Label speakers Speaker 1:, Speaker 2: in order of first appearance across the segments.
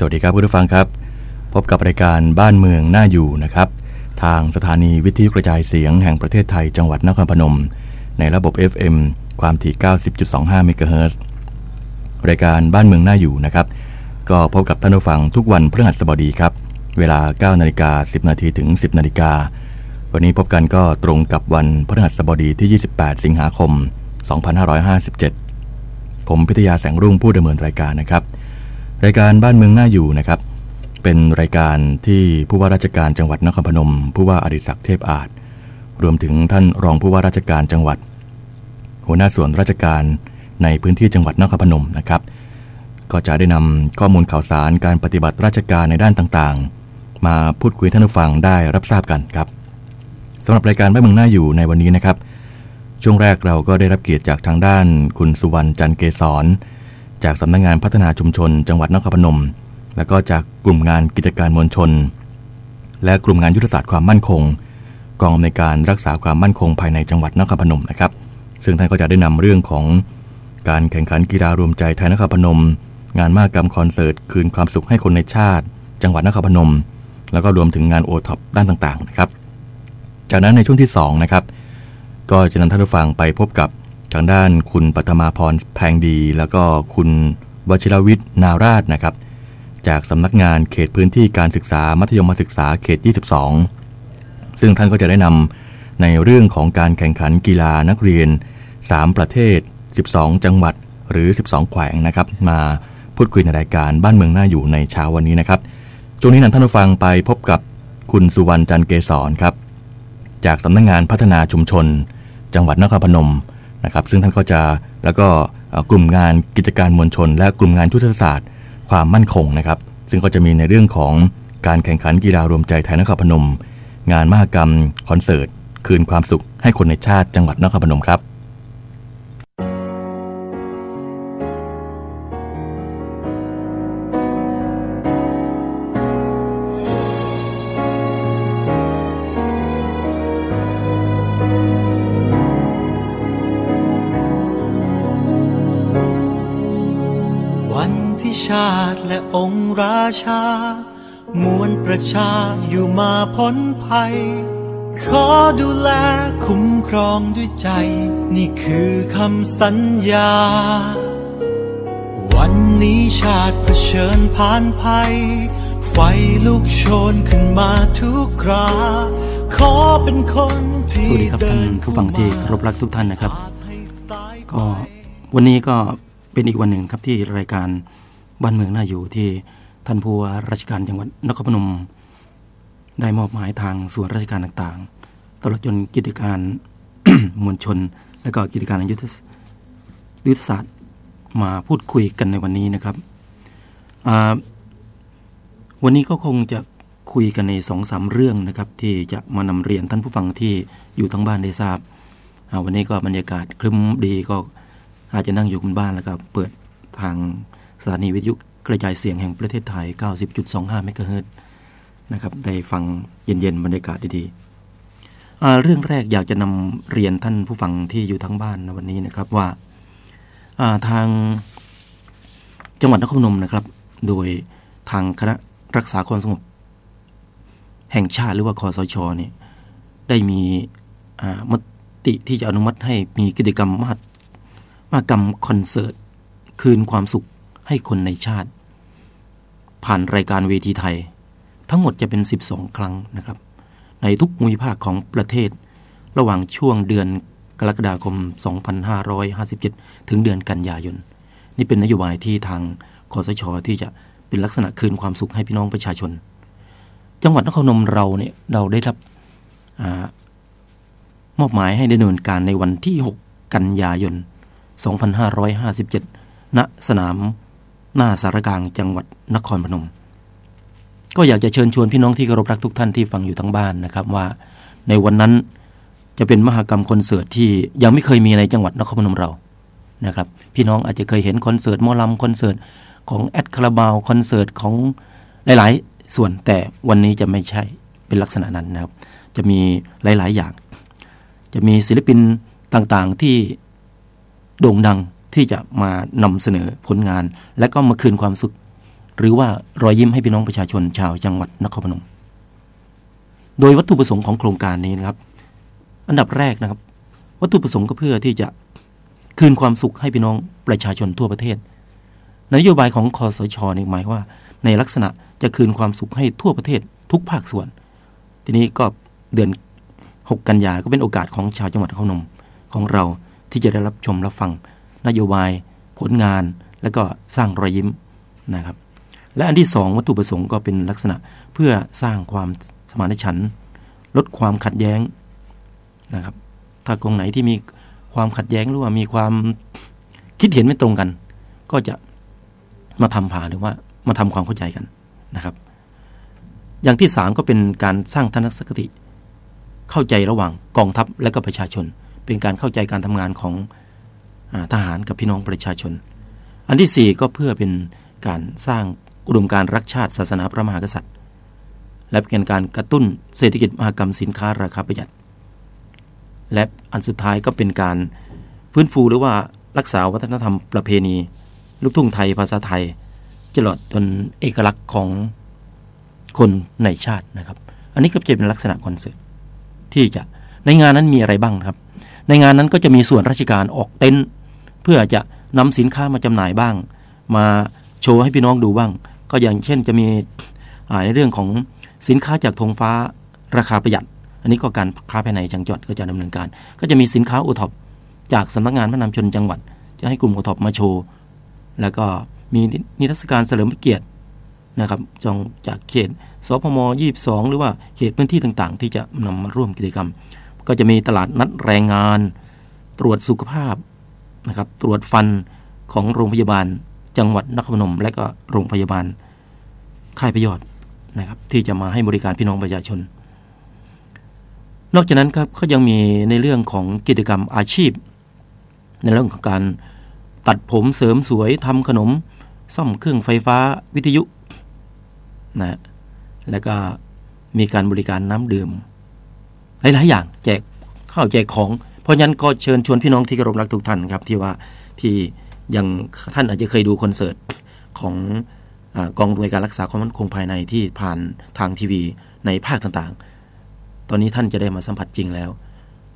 Speaker 1: สวัสดีครับคุณผู้ฟังครับ พบกับรายการบ้านเมืองน่าอยู่นะครับ ทางสถานีวิทยุกระจายเสียงแห่งประเทศไทยจังหวัดนครพนม ในระบบ FM ความถี่ 90.25เมกะเฮิรตซ์รายการบ้านเมืองน่าอยู่นะครับ ก็พบกับท่านผู้ฟังทุกวันพฤหัสบดีครับ เวลา 9 นาฬิกา 10 นาทีถึง 10 นาฬิกา วันนี้พบกันก็ตรงกับวันพฤหัสบดีที่ 28 สิงหาคม 2557 ผมพิทยาแสงรุ่งผู้ดำเนินรายการนะครับ รายการบ้านเมืองน่าอยู่นะครับ เป็นรายการที่ผู้ว่าราชการจังหวัดนครพนม ผู้ว่าอดิศักดิ์เทพอาจ รวมถึงท่านรองผู้ว่าราชการจังหวัด หัวหน้าส่วนราชการในพื้นที่จังหวัดนครพนมนะครับ ก็จะได้นำข้อมูลข่าวสารการปฏิบัติราชการในด้านต่างๆ มาพูดคุยท่านผู้ฟังได้รับทราบกันครับสำหรับรายการบ้านเมืองน่าอยู่ในวันนี้นะครับ ช่วงแรกเราก็ได้รับเกียรติจากทางด้านคุณสุวรรณจันเกษร จากสำนักงงานพัฒนาชุมชน จังหวัดนครพนม แล้วก็จากกลุ่มงานกิจการมวลชน และกลุ่มงานยุทธศาสตร์ความมั่นคง กองในการรักษาความมั่นคงภายในจังหวัดนครพนมนะครับ ซึ่งท่านก็จะได้นำเรื่องของการแข่งขันกีฬารวมใจไทยนครพนม งานมากรรมคอนเสิร์ตคืนความสุขให้คนในชาติ จังหวัดนครพนม แล้วก็รวมถึงงานโอท็อปด้านต่างๆนะครับ จากนั้นในช่วงที่2นะครับก็จะนำท่านผู้ฟังไปพบกับ ทางด้านคุณปัทมาพรแพงดี แล้วก็คุณวชิรวิทย์นาราชนะครับ จากสำนักงานเขตพื้นที่การศึกษามัธยมศึกษาเขต 22 ซึ่งท่านก็จะได้นำในเรื่องของการแข่งขันกีฬานักเรียน 3 ประเทศ 12 จังหวัดหรือ 12 แขวงนะครับ มาพูดคุยในรายการบ้านเมืองหน่าอยู่ในเช้าวันนี้นะครับช่วงนี้นำท่านผู้ฟังไปพบกับคุณสุวรรณจันเกษรครับ จากสำนักงงานพัฒนาชุมชน จังหวัดนครพนม นะครับซึ่งท่านก็จะแล้วก็กลุ่มงานกิจการมวลชน และกลุ่มงานยุทธศาสตร์ ความมั่นคงนะครับซึ่งก็จะมีในเรื่องของการแข่งขันกีฬารวมใจไทยนครพนม งานมหกรรม คอนเสิร์ต คืนความสุขให้คนในชาติจังหวัดนครพนมครับ
Speaker 2: ราชา มวลประชาอยู่มาพ้นภัย ขอดูแลคุ้มครองด้วยใจ นี่คือคำสัญญา วันนี้ชาติเผชิญผ่านภัย ไฟลุกโชนขึ้นมาทุกคราขอเป็นคนที่
Speaker 3: สวัสดีครับท่านผู้ฟังที่เคารพรักทุกท่านนะครับ ก็วันนี้ก็เป็นอีกวันหนึ่งครับที่รายการบ้านเมืองน่าอยู่ที่ ท่านผู้ว่าราชการจังหวัดนครพนม ได้มอบหมายทางส่วนราชการต่างๆ ตลอดจนกิจการมวลชน และก็กิจการยุทธยุทธศาสตร์มาพูดคุยกันในวันนี้นะครับ วันนี้ก็คงจะคุยกันในสองสามเรื่องนะครับ ที่จะมานำเรียนท่านผู้ฟังที่อยู่ทั้งบ้านได้ทราบ วันนี้ก็บรรยากาศคลึ้มดีก็อาจจะนั่งอยู่บนบ้านแล้วก็เปิดทางสถานีวิทยุ กระจายเสียงแห่งประเทศไทย 90.25 เมกะเฮิรตนะครับได้ฟังเย็นๆบรรยากาศดีๆเรื่องแรกอยากจะนำเรียนท่านผู้ฟังที่อยู่ทั้งบ้านในวันนี้นะครับว่าทางจังหวัดนครพนมนะครับ โดยทางคณะรักษาความสงบ แห่งชาติหรือว่าคอสชเนี่ยได้มีมติที่จะอนุมัติให้มีกิจกรรมมหมากรรมคอนเสิร์ต คืนความสุขให้คนในชาติ ผ่านรายการเวทีไทย ทั้งหมดจะเป็น 12 ครั้งนะครับ ในทุกมุมภาคของประเทศ ระหว่างช่วงเดือนกรกฎาคม 2557 ถึงเดือนกันยายน นี่เป็นนโยบายที่ทางคอสชที่จะเป็นลักษณะคืนความสุขให้พี่น้องประชาชน จังหวัดนครนมเราเนี่ยเราได้รับอมอบหมายให้ดำเนินการในวันที่ 6 กันยายน 2557 ณ สนาม หน้าสารกลางจังหวัดนครพนม ก็อยากจะเชิญชวนพี่น้องที่เคารพรักทุกท่านที่ฟังอยู่ทั้งบ้านนะครับว่า ในวันนั้นจะเป็นมหกรรมคอนเสิร์ตที่ยังไม่เคยมีในจังหวัดนครพนมเรานะครับพี่น้องอาจจะเคยเห็นคอนเสิร์ตมอลำคอนเสิร์ตของแอดคาราบาวคอนเสิร์ตของหลาย ๆ ส่วนแต่วันนี้จะไม่ใช่เป็นลักษณะนั้นนะครับ จะมีหลาย ๆ อย่าง จะมีศิลปินต่าง ๆ ที่โด่งดัง ที่จะมานำเสนอผลงาน และก็มาคืนความสุข หรือว่ารอยยิ้มให้พี่น้องประชาชนชาวจังหวัดนครพนม โดยวัตถุประสงค์ของโครงการนี้นะครับ อันดับแรกนะครับ วัตถุประสงค์ก็เพื่อที่จะคืนความสุขให้พี่น้องประชาชนทั่วประเทศ นโยบายของคอสชนี่หมายว่า ในลักษณะจะคืนความสุขให้ทั่วประเทศทุกภาคส่วน ทีนี้ก็เดือน 6 กันยาก็เป็นโอกาสของชาวจังหวัดนครพนมของเราที่จะได้รับชมรับฟัง นโยบาย ผลงาน และก็สร้างรอยยิ้มนะครับ และอันที่สองวัตถุประสงค์ก็เป็นลักษณะเพื่อสร้างความสมานฉันท์ลดความขัดแย้งนะครับ ถ้ากองไหนที่มีความขัดแย้งหรือว่ามีความคิดเห็นไม่ตรงกัน ก็จะมาทำผ่าหรือว่ามาทำความเข้าใจกันนะครับ อย่างที่สามก็เป็นการสร้างทัศนคติ เข้าใจระหว่างกองทัพและก็ประชาชน เป็นการเข้าใจการทำงานของ ทหารกับพี่น้องประชาชน อันที่สี่ก็เพื่อเป็นการสร้างอุดมการรักชาติศาสนาพระมหากษัตริย์ และเป็นการกระตุ้นเศรษฐกิจมหกรรมสินค้าราคาประหยัด และอันสุดท้ายก็เป็นการฟื้นฟูหรือว่ารักษาวัฒนธรรมประเพณี ลูกทุ่งไทยภาษาไทยตลอดจนเอกลักษณ์ของคนในชาตินะครับ อันนี้ก็จะเป็นลักษณะคอนเสิร์ตที่จะในงานนั้นมีอะไรบ้างครับ ในงานนั้นก็จะมีส่วนราชการออกเต็นท์ เพื่อจะนำสินค้ามาจำหน่ายบ้าง มาโชว์ให้พี่น้องดูบ้าง ก็อย่างเช่นจะมีในเรื่องของสินค้าจากธงฟ้าราคาประหยัด อันนี้ก็การค้าภายในจังหวัดก็จะดำเนินการ ก็จะมีสินค้าโอท็อปจากสำนักงานพัฒนาชุมชนจังหวัด จะให้กลุ่มโอท็อปมาโชว์ แล้วก็มีนิทรรศการเฉลิมพระเกียรตินะครับของจากเขตสพม22 หรือว่าเขตพื้นที่ต่างๆ ที่จะนำมาร่วมกิจกรรม ก็จะมีตลาดนัดแรงงาน ตรวจสุขภาพ นะครับตรวจฟันของโรงพยาบาล จังหวัดนครพนม และก็โรงพยาบาลค่ายพยอดนะครับที่จะมาให้บริการพี่น้องประชาชน นอกจากนั้นครับก็ยังมีในเรื่องของกิจกรรมอาชีพ ในเรื่องของการตัดผมเสริมสวยทำขนม ซ่อมเครื่องไฟฟ้าวิทยุนะแล้วก็มีการบริการน้ำดื่มหลายๆอย่างแจกข้าวแจกของ ราะฉะนั้นก็เชิญชวนพี่น้องที่กรบรักทุกท่านครับที่ว่าที่ยังท่านอาจจะเคยดูคอนเสิร์ตของอกองหน่วยการรักษาความมั่นคงภายในที่ผ่านทางทีวีในภาคต่างๆ ตอนนี้ท่านจะได้มาสัมผัสจริงแล้ว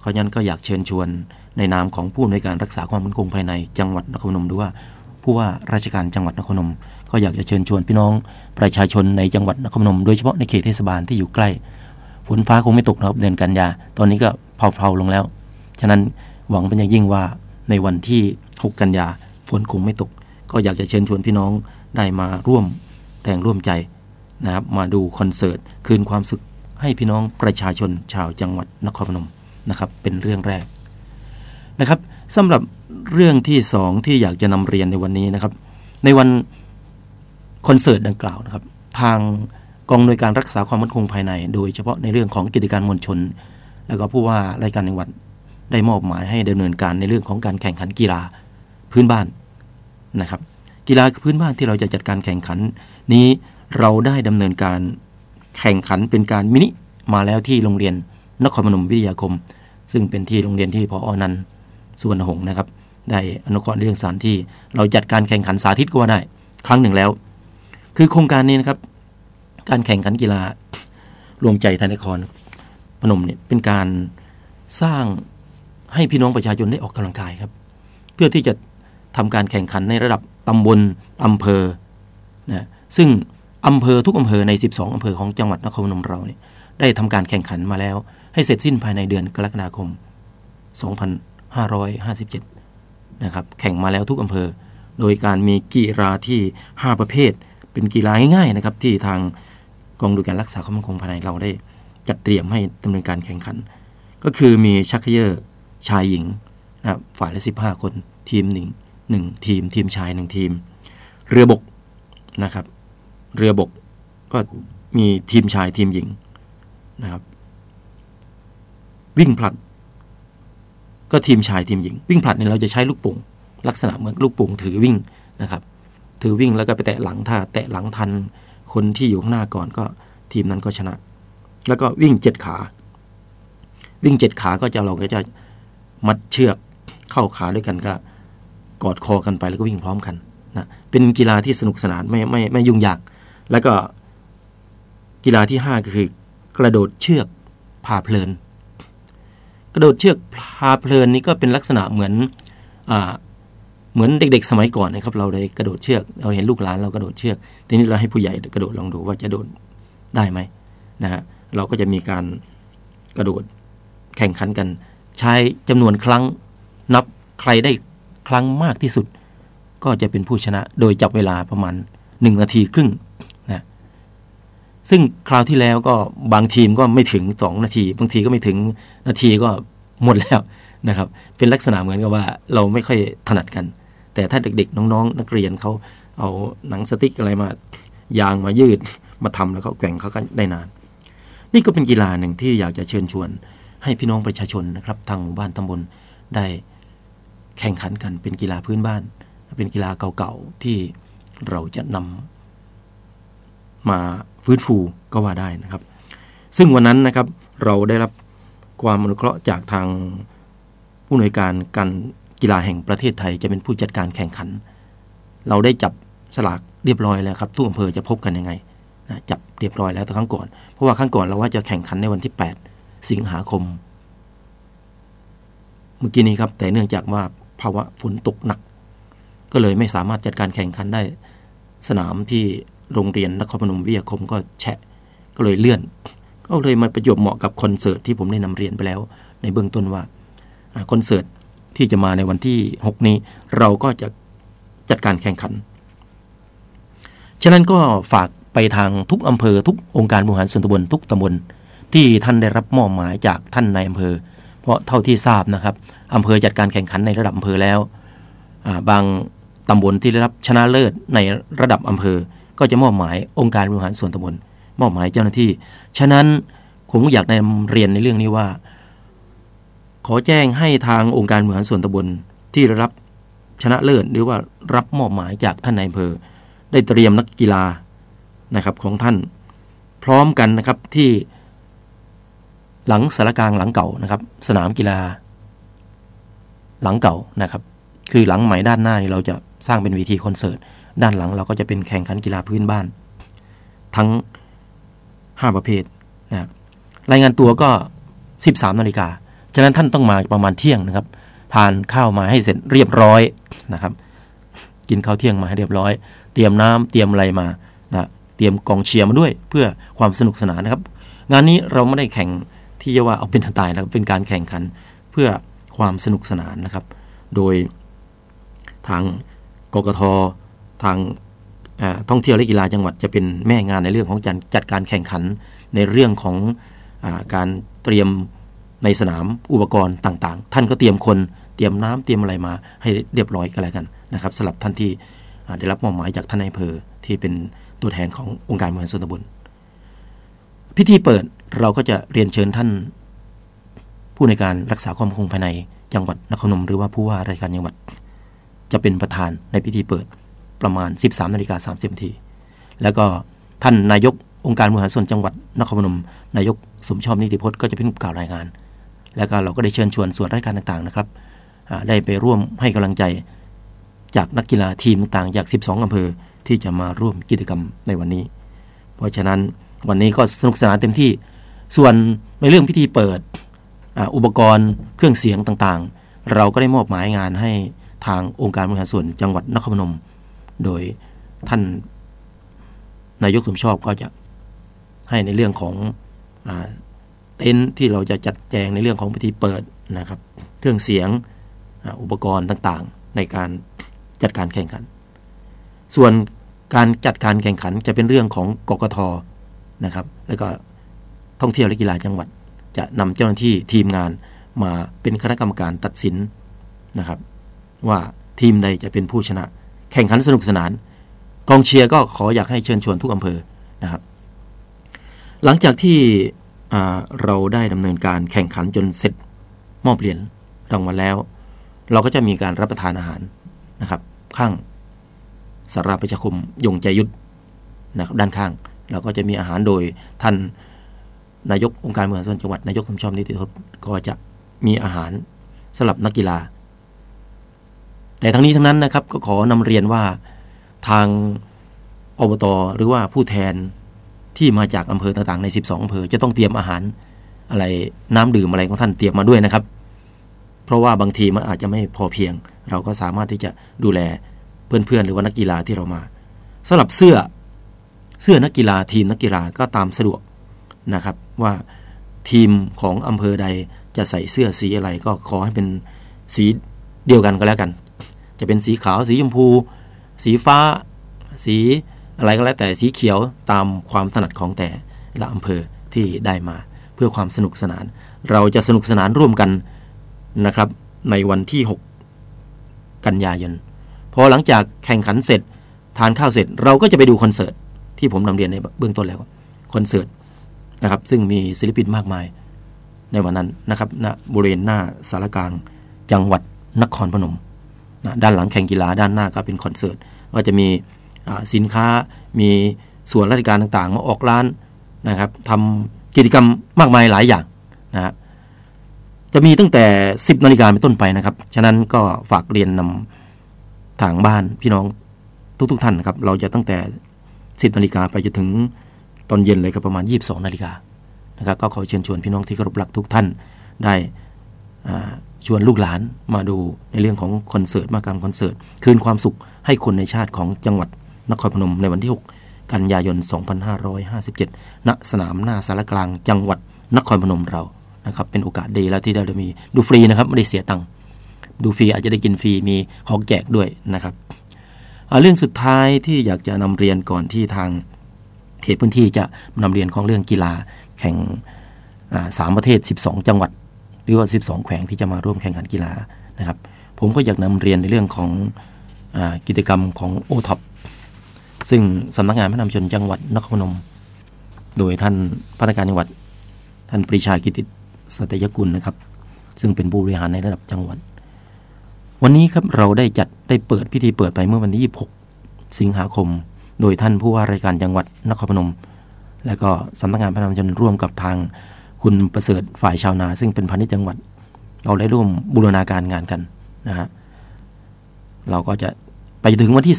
Speaker 3: เพราะฉะนั้นก็อยากเชิญชวนในนามของผู้ในการรักษาความมั่นคงภายในจังหวัดนครพนมด้วยว่าผู้ว่าราชการจังหวัดนครพนม ก็อยากจะเชิญชวนพี่น้องประชาชนในจังหวัดนครพนมโดยเฉพาะในเขตเทศบาลที่อยู่ใกล้ ฝนฟ้าคงไม่ตกนะครับเดือนกันยา ตอนนี้ก็เผาๆลงแล้ว ฉะนั้นหวังเป็นอย่างยิ่งว่าในวันที่ 6 กันยาฝนคงไม่ตก ก็อยากจะเชิญชวนพี่น้องได้มาร่วมแรงร่วมใจนะครับมาดูคอนเสิร์ต คืนความสุขให้พี่น้องประชาชนชาวจังหวัดนครพนมนะครับเป็นเรื่องแรกนะครับสำหรับเรื่องที่สองที่อยากจะนำเรียนในวันนี้นะครับ ในวันคอนเสิร์ตดังกล่าวนะครับ ทางกองหน่วยการรักษาความมั่นคงภายใน โดยเฉพาะในเรื่องของกิจการมวลชน แล้วก็ผู้ว่า รายการจังหวัด ได้มอบหมายให้ดำเนินการในเรื่องของการแข่งขันกีฬาพื้นบ้านนะครับ กีฬาพื้นบ้านที่เราจะจัดการแข่งขัน นี้เราได้ดำเนินการแข่งขันเป็นการมินิมาแล้วที่โรงเรียนนครพนมวิทยาคม ซึ่งเป็นที่โรงเรียนที่พออนันสุวรรณหงษ์นะครับ ได้อนุเคราะห์ในเรื่องสารที่เราจัดการแข่งขันสาธิตก็ว่าได้ ครั้งหนึ่งแล้ว คือโครงการนี้นะครับ การแข่งขันกีฬารวมใจธนครพนมเนี่ยเป็นการสร้าง ให้พี่น้องประชาชนได้ออกกำลังกายครับ เพื่อที่จะทำการแข่งขันในระดับตำบลอำเภอนะซึ่งอำเภอทุกอำเภอใน 12อำเภอของจังหวัดนครพนมเราเนี่ยได้ทำการแข่งขันมาแล้ว ให้เสร็จสิ้นภายในเดือนกรกฎาคม 2557 นะครับ แข่งมาแล้วทุกอำเภอ โดยการมีกีฬาที่ 5 ประเภท เป็นกีฬาง่ายๆนะครับที่ทางกองดูการรักษาความมั่นคงภายในเราได้จัดเตรียมให้ดำเนินการแข่งขัน ก็คือมีชักเยอร์ ชายหญิงนะฝ่ายละ 15 คน ทีมหนึ่งหนึ่งทีม ทีมชายหนึ่งทีม เรือบกนะครับ เรือบกก็มีทีมชายทีมหญิงนะครับ วิ่งผลัด ก็ทีมชายทีมหญิง วิ่งผลัดเนี่ยเราจะใช้ลูกโป่งลักษณะเหมือนลูกโป่งถือวิ่งนะครับ ถือวิ่งแล้วก็ไปแตะหลังถ้าแตะหลังทันคนที่อยู่ข้างหน้าก่อนก็ทีมนั้นก็ชนะ แล้วก็วิ่งเจ็ดขา วิ่งเจ็ดขาก็จะเราก็จะ มัดเชือกเข้าขาด้วยกันก็กอดคอกันไปแล้วก็วิ่งพร้อมกันนะเป็นกีฬาที่สนุกสนานไม่ไม่ไม่ยุ่งยาก แล้วก็กีฬาที่ห้าก็คือกระโดดเชือกพาเพลิน กระโดดเชือกพาเพลินนี่ก็เป็นลักษณะเหมือนอ่าเหมือนเด็ก ๆ สมัยก่อนนะครับ เราได้กระโดดเชือกเราเห็นลูกหลานเรากระโดดเชือก ทีนี้เราให้ผู้ใหญ่กระโดดลองดูว่าจะโดดได้ไหมนะฮะเราก็จะมีการกระโดดแข่งขันกัน ใช้จำนวนครั้ง นับใครได้ครั้งมากที่สุด ก็จะเป็นผู้ชนะโดยจับเวลาประมาณหนึ่งนาทีครึ่งนะซึ่งคราวที่แล้วก็บางทีมก็ไม่ถึงสองนาที บางทีก็ไม่ถึงนาทีก็หมดแล้วนะครับ เป็นลักษณะเหมือนกับว่าเราไม่ค่อยถนัดกัน แต่ถ้าเด็กๆ น้องๆ นักเรียนเขาเอาหนังสติ๊กอะไรมา ยางมายืดมาทำแล้วเขาแกว่งเขาก็ได้นาน นี่ก็เป็นกีฬาหนึ่งที่อยากจะเชิญชวน ให้พี่น้องประชาชนนะครับทางหมู่บ้านตำบลได้แข่งขันกันเป็นกีฬาพื้นบ้าน เป็นกีฬาเก่าๆที่เราจะนำมาฟื้นฟูก็ว่าได้นะครับ ซึ่งวันนั้นนะครับเราได้รับความอนุเคราะห์จากทางผู้อำนวยการการกีฬาแห่งประเทศไทยจะเป็นผู้จัดการแข่งขัน เราได้จับสลากเรียบร้อยแล้วครับทุกอำเภอจะพบกันยังไงนะจับเรียบร้อยแล้วแต่ครั้งก่อน เพราะว่าครั้งก่อนเราว่าจะแข่งขันในวันที่ 8 สิงหาคม เมื่อกี้นี้ครับ แต่เนื่องจากว่าภาวะฝนตกหนัก ก็เลยไม่สามารถจัดการแข่งขันได้ สนามที่โรงเรียนนครพนมวิทยาคมก็แฉะ ก็เลยเลื่อน ก็เลยมาประจวบเหมาะกับคอนเสิร์ตที่ผมได้นำเรียนไปแล้ว ในเบื้องต้นว่าคอนเสิร์ตที่จะมาในวันที่ 6 นี้ เราก็จะจัดการแข่งขัน ฉะนั้นก็ฝากไปทางทุกอำเภอทุกองค์การบริหารส่วนตำบลทุกตำบล ที่ท่านได้รับมอบหมายจากท่านในอำเภอ เพราะเท่าที่ทราบนะครับอำเภอจัดการแข่งขันในระดับอำเภอแล้วบางตำบลที่ได้รับชนะเลิศในระดับอำเภอ ก็จะมอบหมายองค์การบริหารส่วนตำบลมอบหมายเจ้าหน้าที่ ฉะนั้นผมอยากนำเรียนในเรื่องนี้ว่า ขอแจ้งให้ทางองค์การบริหารส่วนตำบลที่ได้รับชนะเลิศหรือว่ารับมอบหมายจากท่านนายอำเภอ ได้เตรียมนักกีฬานะครับของท่าน พร้อมกันนะครับที่ หลังสารกลางหลังเก่านะครับ สนามกีฬา หลังเก่านะครับ คือหลังใหม่ด้านหน้านี่เราจะสร้างเป็นวีทีคอนเสิร์ตด้านหลังเราก็จะเป็นแข่งขันกีฬาพื้นบ้าน ทั้ง 5 ประเภทนะครับรายงานตัวก็ 13นาฬิกาฉะนั้นท่านต้องมาประมาณเที่ยงนะครับ ทานข้าวมาให้เสร็จเรียบร้อยนะครับ กินข้าวเที่ยงมาให้เรียบร้อย เตรียมน้ำเตรียมอะไรมานะเตรียมกองเชียร์มาด้วยเพื่อความสนุกสนานนะครับ งานนี้เราไม่ได้แข่ง ที่จะว่าเอาเป็นตายนะครับเป็นการแข่งขันเพื่อความสนุกสนานนะครับ โดยทางกกททางท่องเที่ยวและกีฬาจังหวัดจะเป็นแม่งานในเรื่องของจัดจัดการแข่งขันในเรื่องของอการเตรียมในสนามอุปกรณ์ต่างๆ ท่านก็เตรียมคนเตรียมน้ำเตรียมอะไรมาให้เรียบร้อยกันแล้วกันนะครับสำหรับท่านที่ได้รับมอบหมายจากท่านนายอำเภอที่เป็นตัวแทนขององค์การบริหารส่วนตำบลพิธีเปิด เราก็จะเรียนเชิญท่าน ผู้ในการรักษาความคงภายในจังหวัดนครนมหรือว่าผู้ว่าราชการจังหวัด จะเป็นประธานในพิธีเปิดประมาณ 13นาฬิกา30นาทีแล้วก็ท่านนายกองค์การบริหารส่วนจังหวัดนครพนม นายกสมชอบนิติพจน์ก็จะเป็นผู้กล่าวรายงาน แล้วก็เราก็ได้เชิญชวนส่วนราชการต่างๆนะครับได้ไปร่วมให้กำลังใจจากนักกีฬาทีมต่างๆจาก 12 อำเภอที่จะมาร่วมกิจกรรมในวันนี้ เพราะฉะนั้นวันนี้ก็สนุกสนานเต็มที่ ส่วนในเรื่องพิธีเปิดอุปกรณ์เครื่องเสียงต่างๆ เราก็ได้มอบหมายงานให้ทางองค์การบริหารส่วนจังหวัดนครพนม โดยท่านนายกสมชอบก็จะให้ในเรื่องของเต็นท์ที่เราจะจัดแจงในเรื่องของพิธีเปิดนะครับ เครื่องเสียงอุปกรณ์ต่างๆ ในการจัดการแข่งขัน ส่วนการจัดการแข่งขันจะเป็นเรื่องของกกทนะครับ แล้วก็ ท่องเที่ยวและกีฬาจังหวัด จะนำเจ้าหน้าที่ทีมงานมาเป็นคณะกรรมการตัดสินนะครับ ว่าทีมใดจะเป็นผู้ชนะ แข่งขันสนุกสนาน กองเชียร์ก็ขออยากให้เชิญชวนทุกอำเภอนะครับ หลังจากที่เราได้ดำเนินการแข่งขันจนเสร็จมอบเหรียญรางวัลแล้ว เราก็จะมีการรับประทานอาหารนะครับ ข้างสาราประชาคมยงใจยุทธนะครับด้านข้าง เราก็จะมีอาหารโดยท่าน นายกองค์การเมืองส่วนจังหวัดนายกสมชอบนิติทศก็จะมีอาหารสำหรับนักกีฬา แต่ทั้งนี้ทั้งนั้นนะครับก็ขอนำเรียนว่าทางอบตหรือว่าผู้แทนที่มาจากอำเภอต่างๆใน 12อำเภอจะต้องเตรียมอาหารอะไรน้ำดื่มอะไรของท่านเตรียมมาด้วยนะครับ เพราะว่าบางทีมันอาจจะไม่พอเพียง เราก็สามารถที่จะดูแลเพื่อนๆ หรือว่านักกีฬาที่เรามาสำหรับเสื้อเสื้อนักกีฬาทีมนักกีฬาก็ตามสะดวกนะครับ ว่าทีมของอำเภอใดจะใส่เสื้อสีอะไรก็ขอให้เป็นสีเดียวกันก็แล้วกัน จะเป็นสีขาวสีชมพู สีฟ้า สีอะไรก็แล้วแต่สีเขียวตามความถนัดของแต่ละอำเภอที่ได้มา เพื่อความสนุกสนาน เราจะสนุกสนานร่วมกันนะครับ ในวันที่ 6 กันยายนพอหลังจากแข่งขันเสร็จทานข้าวเสร็จ เราก็จะไปดูคอนเสิร์ตที่ผมนำเรียนในเบื้องต้นแล้วคอนเสิร์ต นะครับ ซึ่งมีศิลปินมากมายในวันนั้นนะครับณบริเวณหน้าสารกลางจังหวัดนครพนมนะด้านหลังแข่งกีฬาด้านหน้าก็เป็นคอนเสิร์ตก็จะมีสินค้ามีส่วนราชการต่างๆ มาออกร้านนะครับทำกิจกรรมมากมายหลายอย่างนะฮะจะมีตั้งแต่ 10นาฬิกาเป็นต้นไปนะครับ ฉะนั้นก็ฝากเรียนนำทางบ้านพี่น้องทุกๆทท่านนะครับ เราจะตั้งแต่ 10นาฬิกาไปจนถึง ตอนเย็นเลยก็ประมาณ 22นาฬิกานะครับก็ขอเชิญชวนพี่น้องที่เคารพรักทุกท่านได้ชวนลูกหลานมาดูในเรื่องของคอนเสิร์ตมาการคอนเสิร์ต คืนความสุขให้คนในชาติของจังหวัดนครพนมในวันที่ 6 กันยายน 2557 ณ สนามหน้าสารกลางจังหวัดนครพนมเรานะครับเป็นโอกาสดีแล้วที่เรามีดูฟรีนะครับไม่ได้เสียตังค์ดูฟรีอาจจะได้กินฟรีมีของแจกด้วยนะครับเรื่องสุดท้ายที่อยากจะนำเรียนก่อนที่ทาง เขตพื้นที่จะนำเรียนของเรื่องกีฬาแข่งสามประเทศ 12 จังหวัด หรือว่า 12 แขวงที่จะมาร่วมแข่งขันกีฬานะครับ ผมก็อยากนำเรียนในเรื่องของอกิจกรรมของโอท็อปซึ่งสำนักงานพระนำชนจังหวัดนครพนม โดยท่านพนักงานจังหวัด ท่านปรีชากิติสัตยกุลนะครับ ซึ่งเป็นผู้บริหารในระดับจังหวัด วันนี้ครับเราได้จัดได้เปิดพิธีเปิดไปเมื่อวันที่ 26 สิงหาคม โดยท่านผู้ว่าราชการจังหวัดนครพนม และก็สำนักงานพระนำชนร่วมกับทางคุณประเสริฐฝ่ายชาวนา ซึ่งเป็นพาณิชย์จังหวัด เราได้ร่วมบูรณาการงานกันนะฮะเราก็จะไปถึงวันที่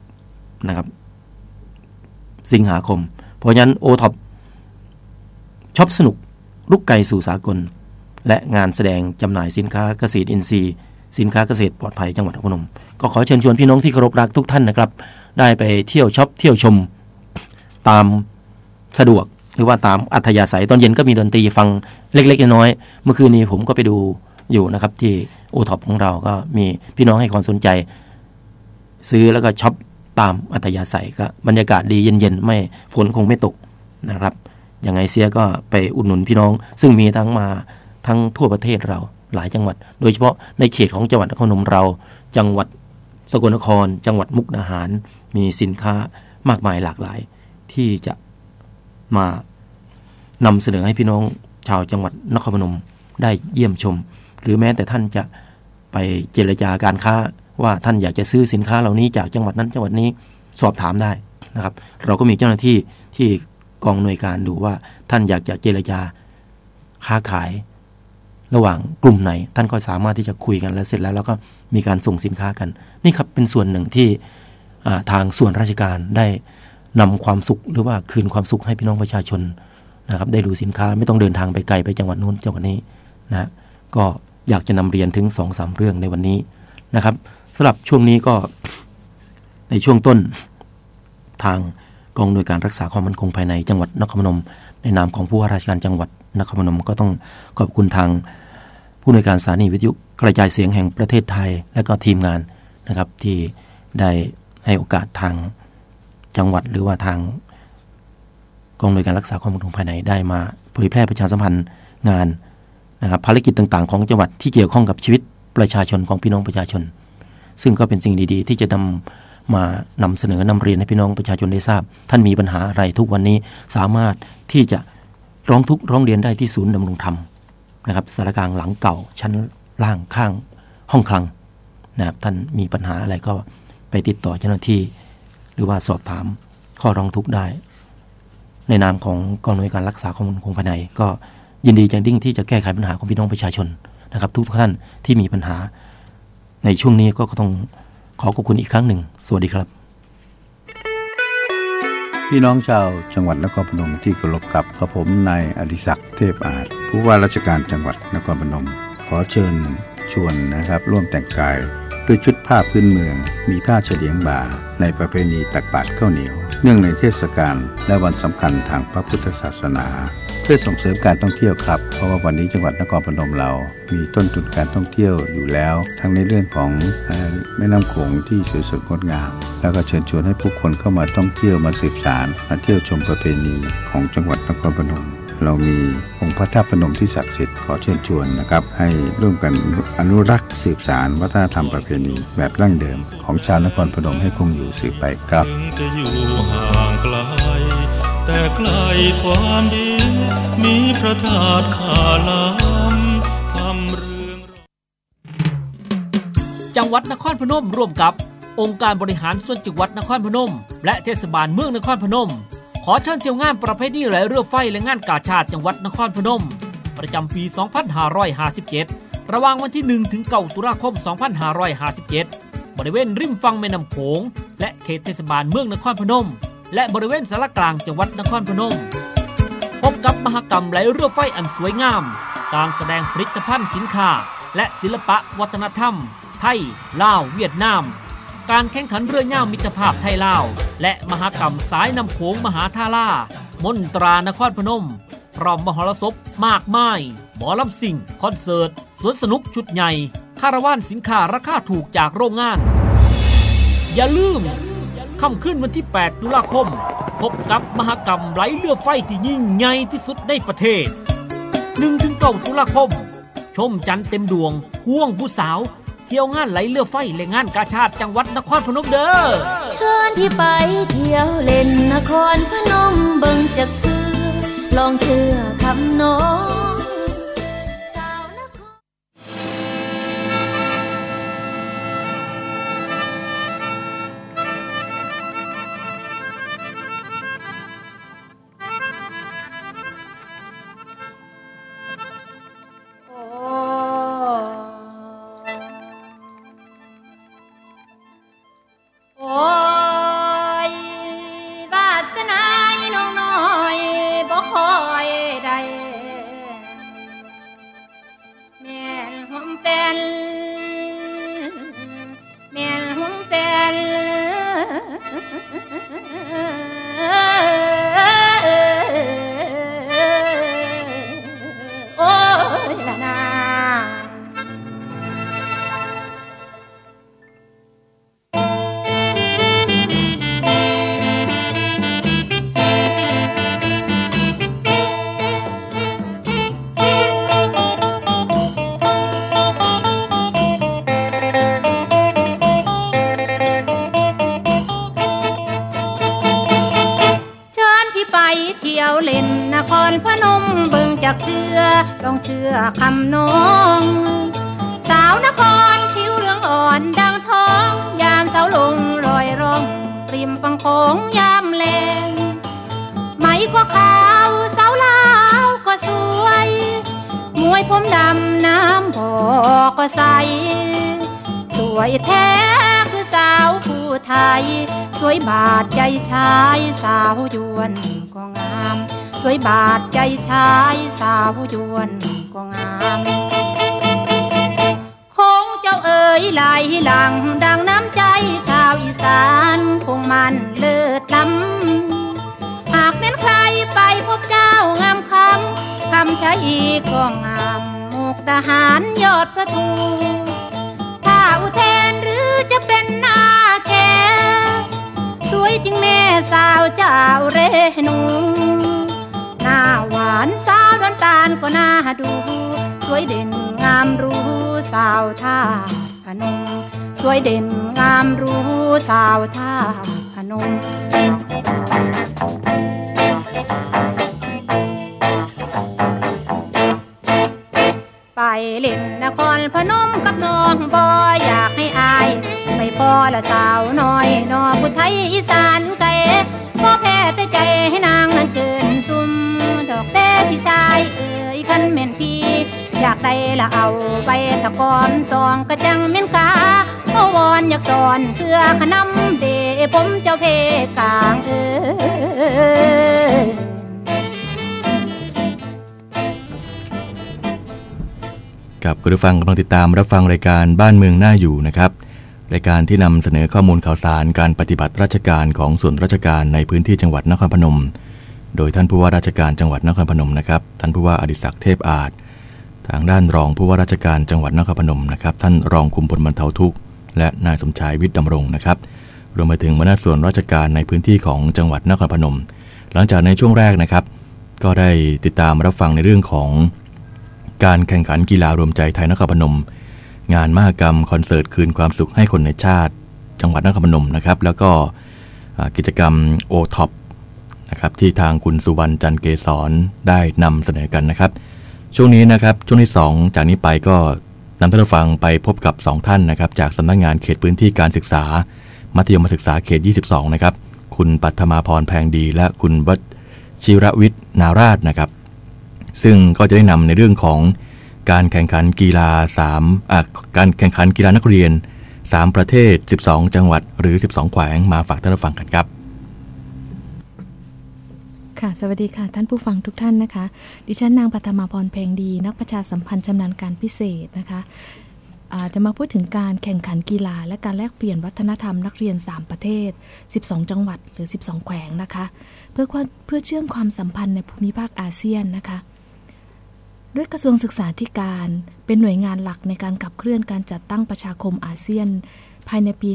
Speaker 3: 30 นะครับ สิงหาคม เพราะฉะนั้นโอท็อปชอบสนุกลุกไก่สู่สากล และงานแสดงจำหน่ายสินค้าเกษตรอินทรีย์ สินค้าเกษตรปลอดภัยจังหวัดนครพนม ก็ขอเชิญชวนพี่น้องที่เคารพรักทุกท่านนะครับ ได้ไปเที่ยวช็อปเที่ยวชม ตามสะดวกหรือว่าตามอัธยาศัยตอนเย็นก็มีดนตรีฟังเล็ก ๆ น้อยๆเมื่อคืนนี้ผมก็ไปดูอยู่นะครับ ที่โอท็อปของเราก็มีพี่น้องให้ความสนใจ ซื้อแล้วก็ช็อปตามอัธยาศัยก็บรรยากาศดีเย็นๆ ไม่ฝนคงไม่ตกนะครับยังไงเสียก็ไปอุดหนุนพี่น้อง ซึ่งมีทั้งมาทั้งทั่วประเทศเราหลายจังหวัด โดยเฉพาะในเขตของจังหวัดนครนมเรา จังหวัดสกลนคร จังหวัดมุกดาหาร มีสินค้ามากมายหลากหลาย ที่จะมานำเสนอให้พี่น้องชาวจังหวัดนครพนมได้เยี่ยมชม หรือแม้แต่ท่านจะไปเจรจาการค้าว่าท่านอยากจะซื้อสินค้าเหล่านี้จากจังหวัดนั้นจังหวัดนี้สอบถามได้นะครับ เราก็มีเจ้าหน้าที่ที่กองหน่วยการดูว่าท่านอยากจะเจรจาค้าขาย ระหว่างกลุ่มไหน ท่านก็สามารถที่จะคุยกันแล้วเสร็จแล้ว แล้วก็มีการส่งสินค้ากัน นี่ครับเป็นส่วนหนึ่งที่ ทางส่วนราชการได้นำความสุขหรือว่าคืนความสุขให้พี่น้องประชาชนนะครับได้ดูสินค้าไม่ต้องเดินทางไปไกลไปจังหวัดนู้นจังหวัดนี้นะก็อยากจะนำเรียนถึง2อสเรื่องในวันนี้นะครับสำหรับช่วงนี้ก็ในช่วงต้นทางกองหน่วยการรักษาความมั่นคงภายในจังหวัดนครพนม ในนามของผู้ว่าราชการจังหวัดนครพนมก็ต้องขอบคุณทางผู้หน่วยการสถานีวิทยุกระจายเสียงแห่งประเทศไทย และก็ทีมงานนะครับที่ได้ ให้โอกาสทางจังหวัดหรือว่าทางกองหน่วยการรักษาความมั่นคงภายในได้มาเผยแพร่ประชาสัมพันธ์งานนะครับภารกิจต่างๆ ของจังหวัดที่เกี่ยวข้องกับชีวิตประชาชนของพี่น้องประชาชน ซึ่งก็เป็นสิ่งดีๆ ที่จะนำมานำเสนอนำเรียนให้พี่น้องประชาชนได้ทราบ ท่านมีปัญหาอะไรทุกวันนี้สามารถที่จะร้องทุกร้องเรียนได้ที่ศูนย์ดำรงธรรมนะครับสารกลางหลังเก่าชั้นล่างข้างห้องคลังนะครับท่านมีปัญหาอะไรก็ ไปติดต่อเจ้าหน้าที่ หรือว่าสอบถามข้อร้องทุกข์ได้ ในนามของกองหน่วยการรักษาข้อมูลคงภายใน ก็ยินดีอย่างยิ่งที่จะแก้ไขปัญหาของพี่น้องประชาชนนะครับ ทุกท่านที่มีปัญหา ในช่วงนี้ก็ต้องขอขอบคุณอีกครั้งหนึ่ง สวัสดีครับ
Speaker 4: พี่น้องชาวจังหวัดนครพนมที่เคารพกับกระผมนายอดิศักดิ์เทพอาจผู้ว่าราชการจังหวัดนครพนม ขอเชิญชวนนะครับ ร่วมแต่งกาย ด้วยชุดผ้าพื้นเมือง มีผ้าเฉลียงบ่า ในประเพณีตักบาตรข้าวเหนียว เนื่องในเทศกาลและวันสำคัญทางพระพุทธศาสนา เพื่อส่งเสริมการท่องเที่ยวครับ เพราะว่าวันนี้จังหวัดนครพนมเรา มีต้นทุนการท่องเที่ยวอยู่แล้ว ทั้งในเรื่องของแม่น้ำโขงที่สวยสดงดงาม แล้วก็เชิญชวนให้ผู้คนเข้ามาท่องเที่ยวมาสืบสารมาเที่ยวชมประเพณีของจังหวัดนครพนม เรามีองค์พระธาตุพนมที่ศักดิ์สิทธิ์ขอเชิญชวนนะครับให้ร่วมกันอนุรักษ์สืบสารวัฒนธรรมประเพณีแบบดั้งเดิม ของชาวนครพนมให้คงอยู่สืบไปครับ
Speaker 5: ถึงจะอยู่ห่างไกลแต่ใกล้ความดีมีพระธาตุขาล้ำทำเรื่อง
Speaker 6: จังหวัดนครพนมร่วมกับองค์การบริหารส่วนจังหวัดนครพนม และเทศบาลเมืองนครพนมข อเชิญเที่ยวงานประเพณีไหลเรือไฟและงานกาชาติจังหวัดนครพนม ประจำปี 2557 ระหว่างวันที่ 1 ถึง 9 ตุลาคม 2557 บริเวณริมฝั่งแม่น้ำโขง และเขตเทศบาลเมืองนครพนม และบริเวณสารกลางจังหวัดนครพนม พบกับมหกรรมไหลเรือไฟอันสวยงาม การแสดงผลิตภัณฑ์สินค้า และศิลปะวัฒนธรรม ไทย ลาว เวียดนาม การแข่งขันเรือย่ามมิตรภาพไทยลาว และมหกรรมสายนำโขงมหาท่าล่ามนตรานครพนม พร้อมมหรสพมากมาย หมอลำสิ่ง คอนเสิร์ตสวนสนุกชุดใหญ่ คาราวานสินค้าราคาถูกจากโรงงาน อย่าลืมค่ำขึ้นวันที่ 8 ตุลาคม พบกับมหกรรมไหลเรือไฟที่ยิ่งใหญ่ที่สุดในประเทศ1-9ตุลาคม ชมจันทร์เต็มดวงห่วงผู้สาว เที่ยวงานไหลเรือไฟและงานกาชาติจังหวัดนครพนมเด้อ
Speaker 7: เชิญพี่ไปเที่ยวเล่นนครพนมเบิ่งจักคือลองเชื่อคำน้อง เที่ยวเล่นนครพนมเบิ่งจากเชือลองเชื่อคำน้อง สาวนครผิวเหลืองอ่อนดังทอง ยามเสาลงลอยร่องริมฟังโขงยามแลงไหมก็ขาวสาวลาวก็สวยมวยผมดำน้ำบ่อก็ใส สวยแท้คือสาวผู้ไทย สวยบาดใจชายสาวยวนก็ง สวยบาดใจชายสาวยวนก็งามคงเจ้าเอ๋ยไหลหลัง ดังน้ำใจชาวอีสานคงมันเลิศล้ำหากแม้นใครไปพบเจ้างามคำคำใช้อีก็งามมุกทหารยอดประตูถ้าอุเทนหรือจะเป็นนาแกสวยจริงแม่สาวเจ้าเรนู น้าหวานสาวน้ำตาลก็น่าดู สวยเด่นงามรู้สาวท่าพนม สวยเด่นงามรู้สาวท่าพนมไปเล่นนครพนมกับน้องบออยากให้อายไม่พอละสาวน้อยนอผู้ไทยอีสานไก่บ่แพ้แต่ใจให้นา ใส่ละเอาไปตะกอมสองกระจังเม่นกาโอวอนอยากสอนเสื้อขนำเดผมเจ้าเพกลางเอ
Speaker 1: อกับคุณผู้ฟังกำลังติดตามรับฟังรายการบ้านเมืองหน้าอยู่นะครับรายการที่นำเสนอข้อมูลข่าวสารการปฏิบัติราชการของส่วนราชการในพื้นที่จังหวัดนครพนม โดยท่านผู้ว่าราชการจังหวัดนครพนมนะครับ ท่านผู้ว่าอดิศักดิ์เทพอาจ ทางด้านรองผู้ว่าราชการจังหวัดนครพนมนะครับ ท่านรองคุมพลบรรเทาทุกข์และนายสมชายวิทย์ดำรงนะครับ รวมไปถึงหัวหน้าส่วนราชการในพื้นที่ของจังหวัดนครพนม หลังจากในช่วงแรกนะครับ ก็ได้ติดตามรับฟังในเรื่องของ การแข่งขันกีฬารวมใจไทยนครพนม งานมหกรรมคอนเสิร์ตคืนความสุขให้คนในชาติ จังหวัดนครพนมนะครับ แล้วก็กิจกรรมโอท็อปนะครับที่ทางคุณสุวรรณจันเกษรได้นำเสนอกันนะครับ ช่วงนี้นะครับช่วงที่ 2 จากนี้ไปก็นำท่านผู้ฟังไปพบกับ 2 ท่านนะครับจากสำนักงานเขตพื้นที่การศึกษา มัธยมศึกษาเขต 22 นะครับ คุณปัทมาพรแพงดี และคุณวัชิรวิทย์นาราชนะครับ ซึ่งก็จะได้นำในเรื่องของการแข่งขันกีฬา3อะการแข่งขันกีฬานักเรียน 3 ประเทศ 12 จังหวัดหรือ 12 แขวงมาฝากท่านผู้ฟังกันครับ
Speaker 8: ค่ะ สวัสดีค่ะ ท่านผู้ฟังทุกท่านนะคะ ดิฉันนางปัทมาพรเพลงดี นักประชาสัมพันธ์ชำนาญการพิเศษนะคะจะมาพูดถึงการแข่งขันกีฬา และการแลกเปลี่ยนวัฒนธรรมนักเรียน 3 ประเทศ 12 จังหวัดหรือ 12 แขวงนะคะ เพื่อเพื่อเชื่อมความสัมพันธ์ในภูมิภาคอาเซียนนะคะ ด้วยกระทรวงศึกษาธิการเป็นหน่วยงานหลักในการขับเคลื่อนการจัดตั้งประชาคมอาเซียน ภายในปี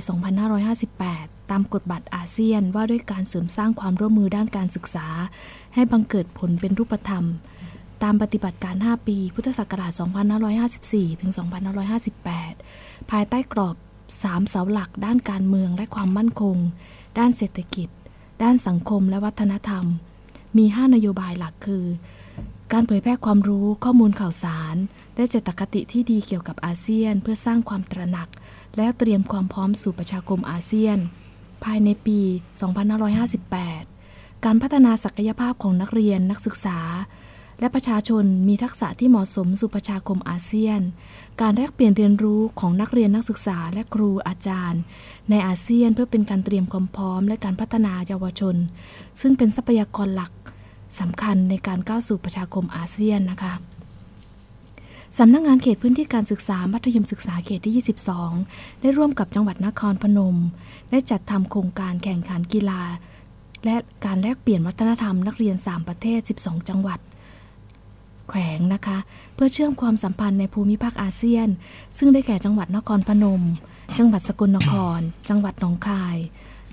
Speaker 8: 2558 ตามกฎบัตรอาเซียนว่าด้วยการเสริมสร้างความร่วมมือด้านการศึกษา ให้บังเกิดผลเป็นรูปธรรม ตามปฏิบัติการ 5 ปี พุทธศักราช 2554 ถึง 2558 ภายใต้กรอบ 3 เสาหลัก ด้านการเมืองและความมั่นคง ด้านเศรษฐกิจ ด้านสังคมและวัฒนธรรม มี 5 นโยบายหลักคือ การเผยแพร่ความรู้ข้อมูลข่าวสาร และเจตคติที่ดีเกี่ยวกับอาเซียน เพื่อสร้างความตระหนัก และเตรียมความพร้อมสู่ประชาคมอาเซียน ภายในปี 2558 การพัฒนาศักยภาพของนักเรียนนักศึกษา และประชาชนมีทักษะที่เหมาะสมสู่ประชาคมอาเซียน การแลกเปลี่ยนเรียนรู้ของนักเรียนนักศึกษาและครูอาจารย์ ในอาเซียนเพื่อเป็นการเตรียมความพร้อม และการพัฒนาเยาวชน ซึ่งเป็นทรัพยากรหลักสำคัญในการก้าวสู่ประชาคมอาเซียนนะคะสำนักงงานเขตพื้นที่การศึกษา มัธยมศึกษาเขตที่ 22 ได้ร่วมกับจังหวัดนครพนม ได้จัดทำโครงการแข่งขันกีฬา และการแลกเปลี่ยนวัฒนธรรมนักเรียน 3 ประเทศ 12 จังหวัด แขวงนะคะ เพื่อเชื่อมความสัมพันธ์ในภูมิภาคอาเซียน ซึ่งได้แก่จังหวัดนครพนม จังหวัดสกลนคร จังหวัดหนองคาย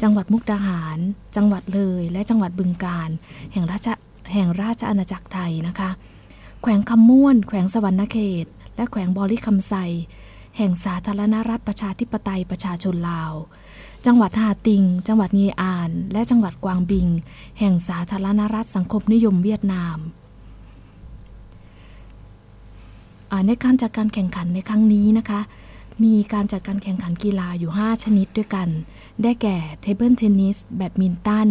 Speaker 8: จังหวัดมุกดาหาร จังหวัดเลย และจังหวัดบึงกาฬแห่งราชแห่งราชอาณาจักรไทยนะคะ แขวงคำม่วน แขวงสวรรณเขต และแขวงบอริคำไซแห่งสาธารณรัฐประชาธิปไตยประชาชนลาว จังหวัดฮาติงห์ จังหวัดเหงะอาน และจังหวัดกวางบิงห์ แห่งสาธารณรัฐสังคมนิยมเวียดนามในการจัดการแข่งขันในครั้งนี้นะคะ มีการจัดการแข่งขันกีฬาอยู่ 5 ชนิดด้วยกัน ได้แก่เทเบิลเทนนิส แบดมินตัน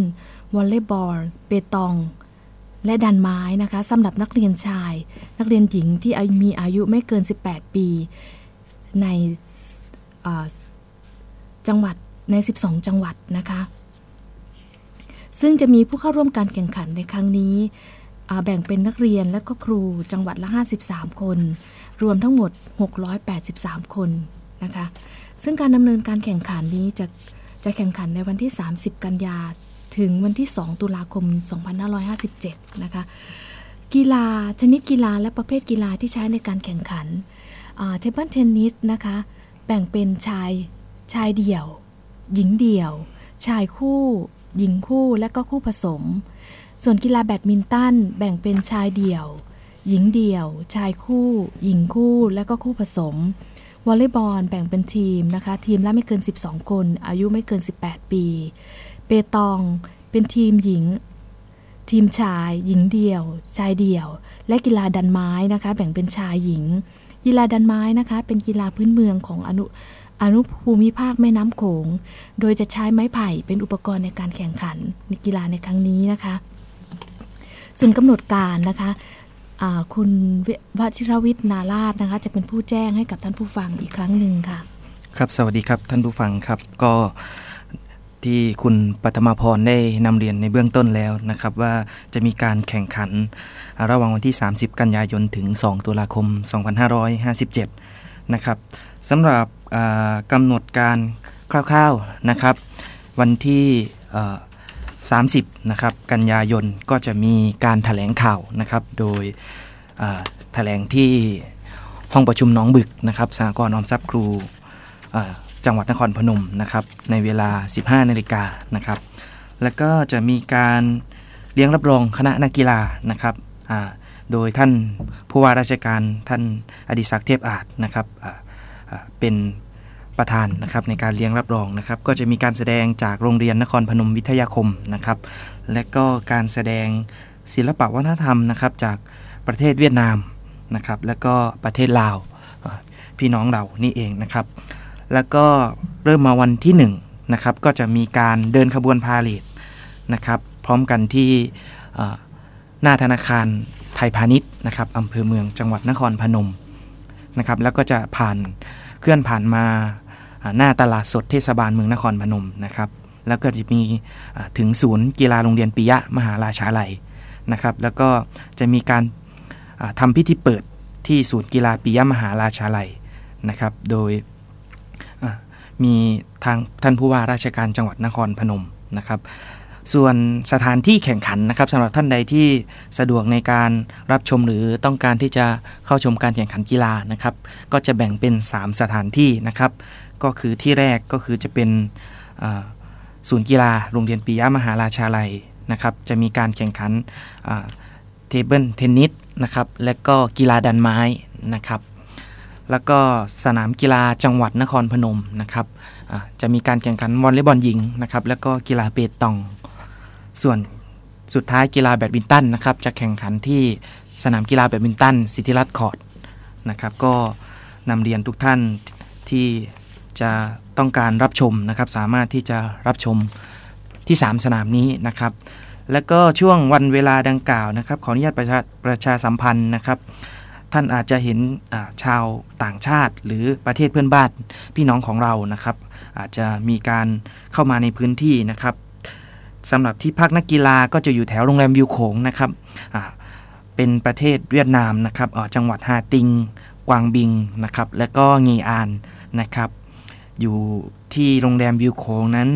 Speaker 8: วอลเลย์บอล เปตอง และดันไม้นะคะสำหรับนักเรียนชาย นักเรียนหญิงที่มีอายุไม่เกิน 18 ปี ในจังหวัด ใน 12 จังหวัดนะคะ ซึ่งจะมีผู้เข้าร่วมการแข่งขันในครั้งนี้ แบ่งเป็นนักเรียนและก็ครูจังหวัดละ 53 คน รวมทั้งหมด 683 คนนะคะ ซึ่งการดำเนินการแข่งขันนี้จะจะแข่งขันในวันที่ 30 กันยาถึงวันที่ 2 ตุลาคม 2557 นะคะ กีฬาชนิดกีฬาและประเภทกีฬาที่ใช้ในการแข่งขันเทเบิลเทนนิสนะคะ แบ่งเป็นชายชายเดี่ยว หญิงเดี่ยว ชายคู่ หญิงคู่และก็คู่ผสม ส่วนกีฬาแบดมินตันแบ่งเป็นชายเดี่ยว หญิงเดี่ยว ชายคู่ หญิงคู่และก็คู่ผสมวอลเลย์บอลแบ่งเป็นทีมนะคะ ทีมละไม่เกิน 12 คน อายุไม่เกิน 18 ปี เปตองเป็นทีมหญิง ทีมชาย หญิงเดี่ยว ชายเดี่ยว และกีฬาดันไม้นะคะ แบ่งเป็นชายหญิง กีฬาดันไม้นะคะ เป็นกีฬาพื้นเมืองของอนุ อนุภูมิภาคแม่น้ำโขง โดยจะใช้ไม้ไผ่เป็นอุปกรณ์ในการแข่งขันในกีฬาในครั้งนี้นะคะ ส่วนกำหนดการนะคะคุณวชิรวิทย์นาราชนะคะ จะเป็นผู้แจ้งให้กับท่านผู้ฟังอีกครั้งหนึ่งค่ะ
Speaker 9: ครับสวัสดีครับท่านผู้ฟังครับก็ที่คุณปัทมาพรได้นำเรียนในเบื้องต้นแล้วนะครับ ว่าจะมีการแข่งขัน ระหว่างวันที่ 30 กันยายนถึง 2 ตุลาคม 2557 นะครับสำหรับ กำหนดการคร่าวๆนะครับ วันที่ 30 นะครับ กันยายนก็จะมีการถแถลงข่าวนะครับ โดยแถลงที่ห้องประชุมน้องบึกนะครับสหกรณ์ออมทรัพย์ครูจังหวัดนครพนมนะครับ ในเวลา 15 นาฬิกานะครับ แล้วก็จะมีการเลี้ยงรับรองคณะนักกีฬานะครับโดยท่านผู้ว่าราชการท่านอดิศักดิ์เทพอาจนะครับ เป็นประธานนะครับในการเลี้ยงรับรองนะครับ ก็จะมีการแสดงจากโรงเรียนนครพนมวิทยาคมนะครับ และก็การแสดงศิลปวัฒนธรรมนะครับจากประเทศเวียดนามนะครับ และก็ประเทศลาวพี่น้องเรานี่เองนะครับ แล้วก็เริ่มมาวันที่1นะครับก็จะมีการเดินขบวนพาเลทนะครับ พร้อมกันที่หน้าธนาคารไทยพาณิชย์นะครับอำเภอเมืองจังหวัดนครพนม นะครับแล้วก็จะผ่านเคลื่อนผ่านมาหน้าตลาดสดเทศบาลเมืองนครพนมนะครับแล้วก็จะมีถึงศูนย์กีฬาโรงเรียนปิยะมหาราชาลัยนะครับแล้วก็จะมีการทำพิธีเปิดที่ศูนย์กีฬาปิยะมหาราชาลัยนะครับโดยมีทางท่านผู้ว่าราชการจังหวัดนครพนมนะครับ ส่วนสถานที่แข่งขันนะครับสำหรับท่านใดที่สะดวกในการรับชมหรือต้องการที่จะเข้าชมการแข่งขันกีฬานะครับ ก็จะแบ่งเป็น 3 สถานที่นะครับ ก็คือที่แรกก็คือจะเป็นศูนย์กีฬาโรงเรียนปิยะมหาราชาลัยนะครับ จะมีการแข่งขันเทเบิลเทนนิสนะครับ และก็กีฬาดันไม้นะครับ แล้วก็สนามกีฬาจังหวัดนครพนมนะครับจะมีการแข่งขันวอลเลย์บอลหญิงนะครับ แล้วก็กีฬาเปตอง ส่วนสุดท้ายกีฬาแบดมินตันนะครับจะแข่งขันที่สนามกีฬาแบดมินตันสิทธิรัตน์คอร์ทนะครับก็นำเรียนทุกท่านที่จะต้องการรับชมนะครับสามารถที่จะรับชมที่ 3 สนามนี้นะครับ แล้วก็ช่วงวันเวลาดังกล่าวนะครับ ขออนุญาตประชาประชาสัมพันธ์นะครับ ท่านอาจจะเห็นชาวต่างชาติ หรือประเทศเพื่อนบ้านพี่น้องของเรานะครับ อาจจะมีการเข้ามาในพื้นที่นะครับ สำหรับที่พักนักกีฬาก็จะอยู่แถวโรงแรมวิวโขงนะครับเป็นประเทศเวียดนามนะครับจังหวัดฮาติง กวางบิงนะครับและก็งีอานนะครับอยู่ที่โรงแรมวิวโขงนั้น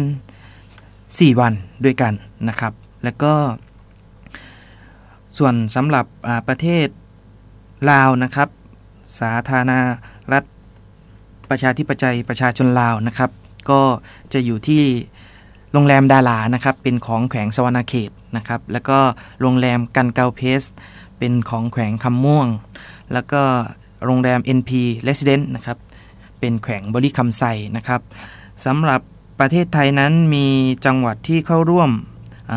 Speaker 9: 4 วันด้วยกันนะครับแล้วก็ ส่วนสำหรับประเทศลาวนะครับ สาธารณรัฐประชาธิปไตยประชาชนลาวนะครับ ก็จะอยู่ที่ โรงแรมดารานะครับเป็นของแขวงสวรรณเขตนะครับ แล้วก็โรงแรมกันเกาเพสเป็นของแขวงคำม่วง แล้วก็โรงแรม NP Resident นะครับเป็นแขวงบริคำไซนะครับสำหรับประเทศไทยนั้นมีจังหวัดที่เข้าร่วมอ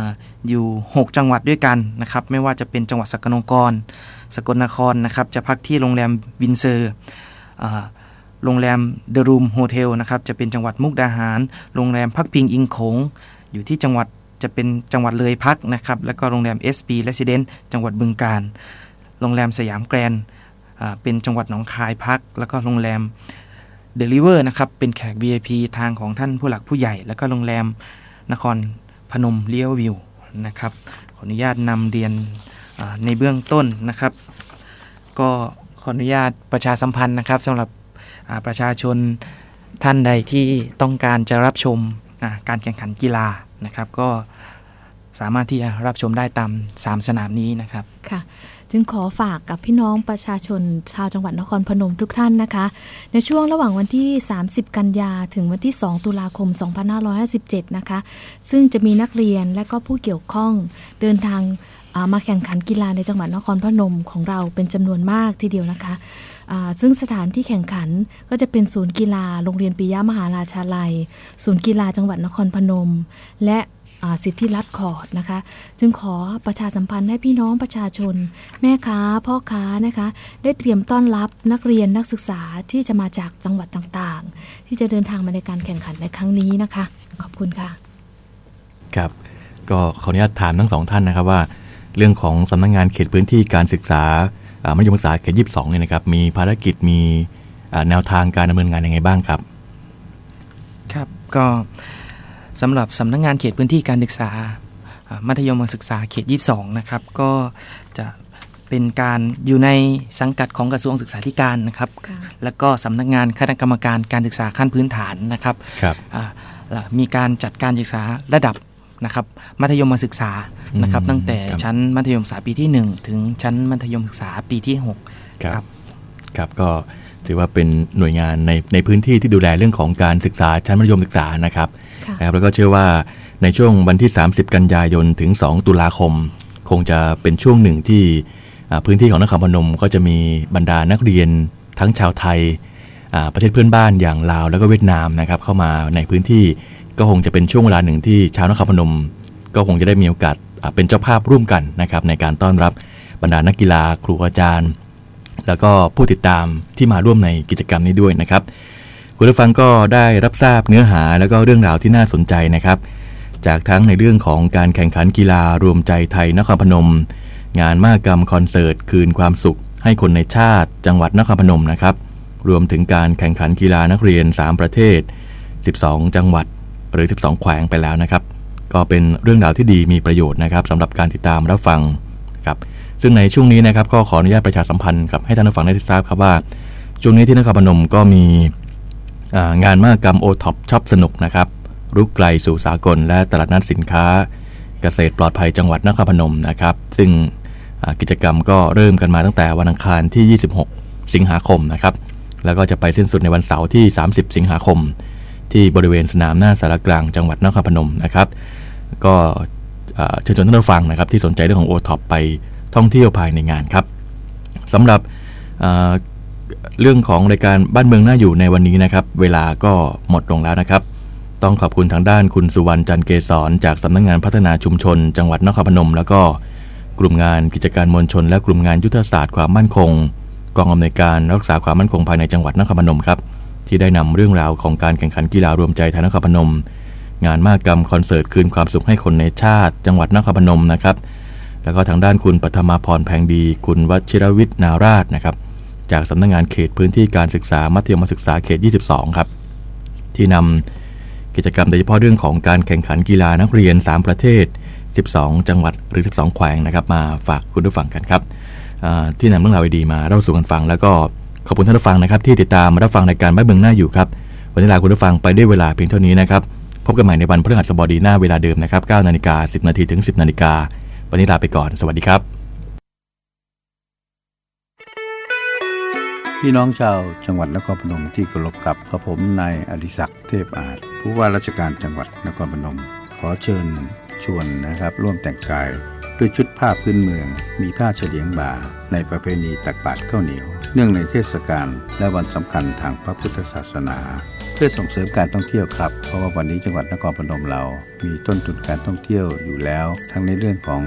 Speaker 9: อยู่ 6 จังหวัดด้วยกันนะครับ ไม่ว่าจะเป็นจังหวัดสกลนคร สกลนครนะครับ จะพักที่โรงแรมวินเซอร์ โรงแรม The Room Hotel นะครับจะเป็นจังหวัดมุกดาหาร โรงแรมพักพิงอิงโขง อยู่ที่จังหวัดจะเป็นจังหวัดเลยพักนะครับแล้วก็โรงแรม SP Residence จังหวัดบึงกาฬโรงแรมสยามแกรนด์เป็นจังหวัดหนองคายพัก แล้วก็โรงแรมเดอะริเวอร์นะครับเป็นแขก VIP ทางของท่านผู้หลักผู้ใหญ่ แล้วก็โรงแรมนครพนมริเวอร์วิวนะครับขออนุญาตนำเรียนในเบื้องต้นนะครับ ก็ขออนุญาตประชาสัมพันธ์นะครับสำหรับ ประชาชนท่านใดที่ต้องการจะรับชมการแข่งขันกีฬานะครับก็สามารถที่จะรับชมได้ตาม 3 สนามนี้นะครับ
Speaker 8: ค่ะจึงขอฝากกับพี่น้องประชาชนชาวจังหวัดนครพนมทุกท่านนะคะ ในช่วงระหว่างวันที่ 30 กันยาถึงวันที่ 2 ตุลาคม 2557 นะคะ ซึ่งจะมีนักเรียนและก็ผู้เกี่ยวข้องเดินทางมาแข่งขันกีฬาในจังหวัดนครพนมของเราเป็นจำนวนมากทีเดียวนะคะ ซึ่งสถานที่แข่งขันก็จะเป็นศูนย์กีฬา โรงเรียนปิยะมหาราชาลัย ศูนย์กีฬาจังหวัดนครพนม และสิทธิรัตคอร์ดนะคะ จึงขอประชาสัมพันธ์ให้พี่น้องประชาชน แม่ค้า พ่อค้านะคะ ได้เตรียมต้อนรับนักเรียนนักศึกษาที่จะมาจากจังหวัดต่างๆ ที่จะเดินทางมาในการแข่งขันในครั้งนี้นะคะ ขอบคุณค่ะ
Speaker 1: ครับ ก็ขออนุญาตถามทั้งสองท่านนะครับว่า เรื่องของสำนักงงานเขตพื้นที่การศึกษา มัธยมศึกษาเขตยี่สิบสองเนี่ยนะครับมีภารกิจมีแนวทางการดำเนินงานยังไงบ้างครับ
Speaker 9: ครับก็สำหรับสำนักงงานเขตพื้นที่การศึกษา มัธยมศึกษาเขต22นะครับก็จะเป็นการอยู่ในสังกัดของกระทรวงศึกษาธิการนะครับ แล้วก็สำนักงานคณะกรรมการการศึกษาขั้นพื้นฐานนะครับ
Speaker 1: ครับ
Speaker 9: มีการจัดการศึกษาระดับ นะครับมัธยมศึกษานะครับตั้งแต่ชั้นมัธยมศึกษาปีที่ 1 ถึงชั้นมัธยมศึกษาปีที่ 6
Speaker 1: ครับครับก็ถือว่าเป็นหน่วยงานในในพื้นที่ที่ดูแลเรื่องของการศึกษาชั้นมัธยมศึกษานะครับนะครับ แล้วก็เชื่อว่าในช่วงวันที่ 30 กันยายนถึง 2 ตุลาคม คงจะเป็นช่วงหนึ่งที่พื้นที่ของนครพนมก็จะมีบรรดานักเรียนทั้งชาวไทยประเทศเพื่อนบ้านอย่างลาวแล้วก็เวียดนามนะครับเข้ามาในพื้นที่ ก็คงจะเป็นช่วงเวลาหนึ่งที่ชาวนครพนม ก็คงจะได้มีโอกาสเป็นเจ้าภาพร่วมกันนะครับในการต้อนรับบรรดานักกีฬา ครูอาจารย์ แล้วก็ผู้ติดตามที่มาร่วมในกิจกรรมนี้ด้วยนะครับ คุณผู้ฟังก็ได้รับทราบเนื้อหาแล้วก็เรื่องราวที่น่าสนใจนะครับ จากทั้งในเรื่องของการแข่งขันกีฬารวมใจไทยนครพนม งานมากรรมคอนเสิร์ตคืนความสุข ให้คนในชาติ จังหวัดนครพนมนะครับ รวมถึงการแข่งขันกีฬานักเรียน 3 ประเทศ 12 จังหวัด หรือ 12 แขวงไปแล้วนะครับ ก็เป็นเรื่องราวที่ดีมีประโยชน์นะครับสำหรับการติดตามรับฟังครับซึ่งในช่วงนี้นะครับก็ขออนุญาตประชาสัมพันธ์กับให้ท่านผู้ฟังได้ทราบครับว่าช่วงนี้ที่นครพนมก็มีงานมหกรรมโอท็อปช้อปสนุกนะครับรุกไกลสู่สากล และตลาดนัดสินค้า เกษตรปลอดภัยจังหวัดนครพนมนะครับ ซึ่งกิจกรรมก็เริ่มกันมาตั้งแต่วันอังคารที่ 26 สิงหาคมนะครับ แล้วก็จะไปสิ้นสุดในวันเสาร์ที่ 30 สิงหาคม ที่บริเวณสนามหน้าศาลากลางจังหวัดนครพนมนะครับ ก็เชิญชวนท่านผู้ฟังนะครับที่สนใจเรื่องของโอท็อปไปท่องเที่ยวภายในงานครับสำหรับเรื่องของรายการบ้านเมืองน่าอยู่ในวันนี้นะครับ เวลาก็หมดลงแล้วนะครับ ต้องขอบคุณทางด้านคุณสุวรรณจันเกษรจากสำนักงงานพัฒนาชุมชน จังหวัดนครพนม แล้วก็กลุ่มงานกิจการมวลชน และกลุ่มงานยุทธศาสตร์ความมั่นคง กองอำนวยการรักษาความมั่นคงภายในจังหวัดนครพนมครับ ที่ได้นำเรื่องราวของการแข่งขันกีฬารวมใจไทยนครพนม งานมากกรรมคอนเสิร์ตคืนความสุขให้คนในชาติ จังหวัดนครพนมนะครับ แล้วก็ทางด้านคุณปฐมาพรแพงดี คุณวชิรวิทย์นาราชนะครับ จากสำนักงงานเขตพื้นที่การศึกษามัธยมศึกษาเขต 22 ครับ ที่นำกิจกรรมโดยเฉพาะเรื่องของการแข่งขันกีฬานักเรียน 3 ประเทศ 12 จังหวัดหรือ 12 แขวงนะครับ มาฝากคุณผู้ฟังกันครับที่นำเรื่องราวดีมาเล่าสู่กันฟังแล้วก็ ขอบคุณท่านผู้ฟังนะครับที่ติดตามรับฟังในการบ้านเมืองหน้าอยู่ครับวันนี้ลาคุณผู้ฟังไปด้วยเวลาเพียงเท่านี้นะครับพบกันใหม่ในวันพฤหัสบดีหน้าเวลาเดิมนะครับ9นาฬิกา10นาทีถึง 10นาฬิกาวันนี้ลาไปก่อนสวัสดีครับ
Speaker 4: พี่น้องชาวจังหวัดนครพนมที่เคารพครับกระผมนายอดิศักดิ์เทพอาจผู้ว่าราชการจังหวัดนครพนม ขอเชิญชวนนะครับ ร่วมแต่งกาย ด้วยชุดผ้าพื้นเมือง มีผ้าเฉลียงบ่า ในประเพณีตักบาตรข้าวเหนียว เนื่องในเทศกาลและวันสำคัญทางพระพุทธศาสนา เพื่อส่งเสริมการท่องเที่ยวครับ เพราะว่าวันนี้จังหวัดนครพนมเรา มีต้นทุนการท่องเที่ยวอยู่แล้ว ทั้งในเรื่องของ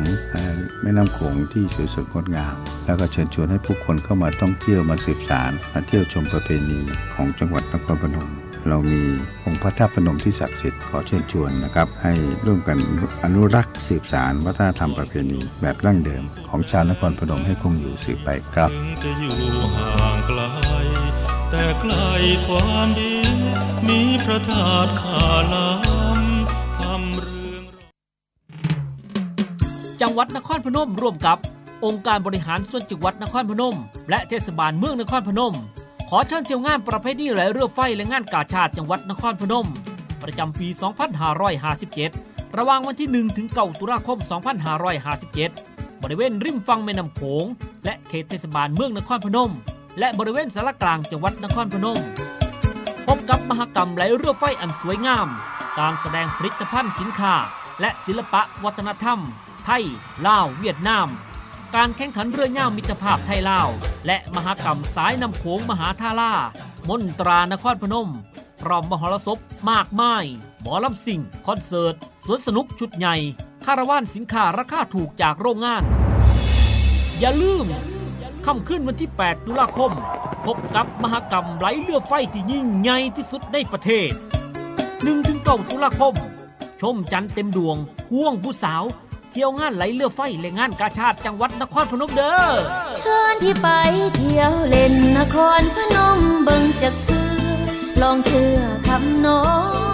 Speaker 4: แม่น้ำโขงที่สวยสดงดงาม แล้วก็เชิญชวนให้ผู้คนเข้ามาท่องเที่ยวมาสืบสารมาเที่ยวชมประเพณีของจังหวัดนครพนม เรามีองค์พระธาตุพนมที่ศักดิ์สิทธิ์ขอเชิญชวนนะครับ ให้ร่วมกันอนุรักษ์สืบสารวัฒนธรรมประเพณี แบบดั้งเดิม ของชาวนครพนมให้คงอยู่สืบไปครับ
Speaker 5: จะอยู่ห่างไกลแต่ไกลความดี มีพระธาตุขาลำทำเรื่อง
Speaker 6: จังหวัดนครพนมร่วมกับองค์การบริหารส่วนจังหวัดนครพนม และเทศบาลเมืองนครพนม ขอเชิญเที่ยวงานประเพณีไหลเรือไฟและงานกาชาติจังหวัดนครพนม ประจำปี 2557 ระหว่างวันที่ 1 ถึง9ตุลาคม 2557 บริเวณริมฝั่งแม่น้ำโขง และเขตเทศบาลเมืองนครพนม และบริเวณสารกลางจังหวัดนครพนม พบกับมหกรรมไหลเรือไฟอันสวยงาม การแสดงผลิตภัณฑ์สินค้า และศิลปะวัฒนธรรม ไทย ลาว เวียดนาม การแข่งขันเรือย่ามิตรภาพไทยลาว และมหกรรมสายนำโขงมหาท่าล่ามนตรานครพนม พร้อมมหรสพมากมาย หมอลำสิ่ง คอนเสิร์ตสวนสนุกชุดใหญ่คาราวานสินค้าราคาถูกจากโรงงาน อย่าลืมค่ำขึ้นวันที่ 8 ตุลาคม พบกับมหกรรมไหลเรือไฟที่ยิ่งใหญ่ที่สุดในประเทศ1-9ตุลาคม ชมจันเต็มดวงห่วงผู้สาว ที่ยวงานไหลเรือไฟและงานกาชาติจังหวัดนครพนมเด้อ
Speaker 10: เชิญที่ไปเที่ยวเล่นนครพนมเบิ่งจักเธอลองเชื่อคำน้อง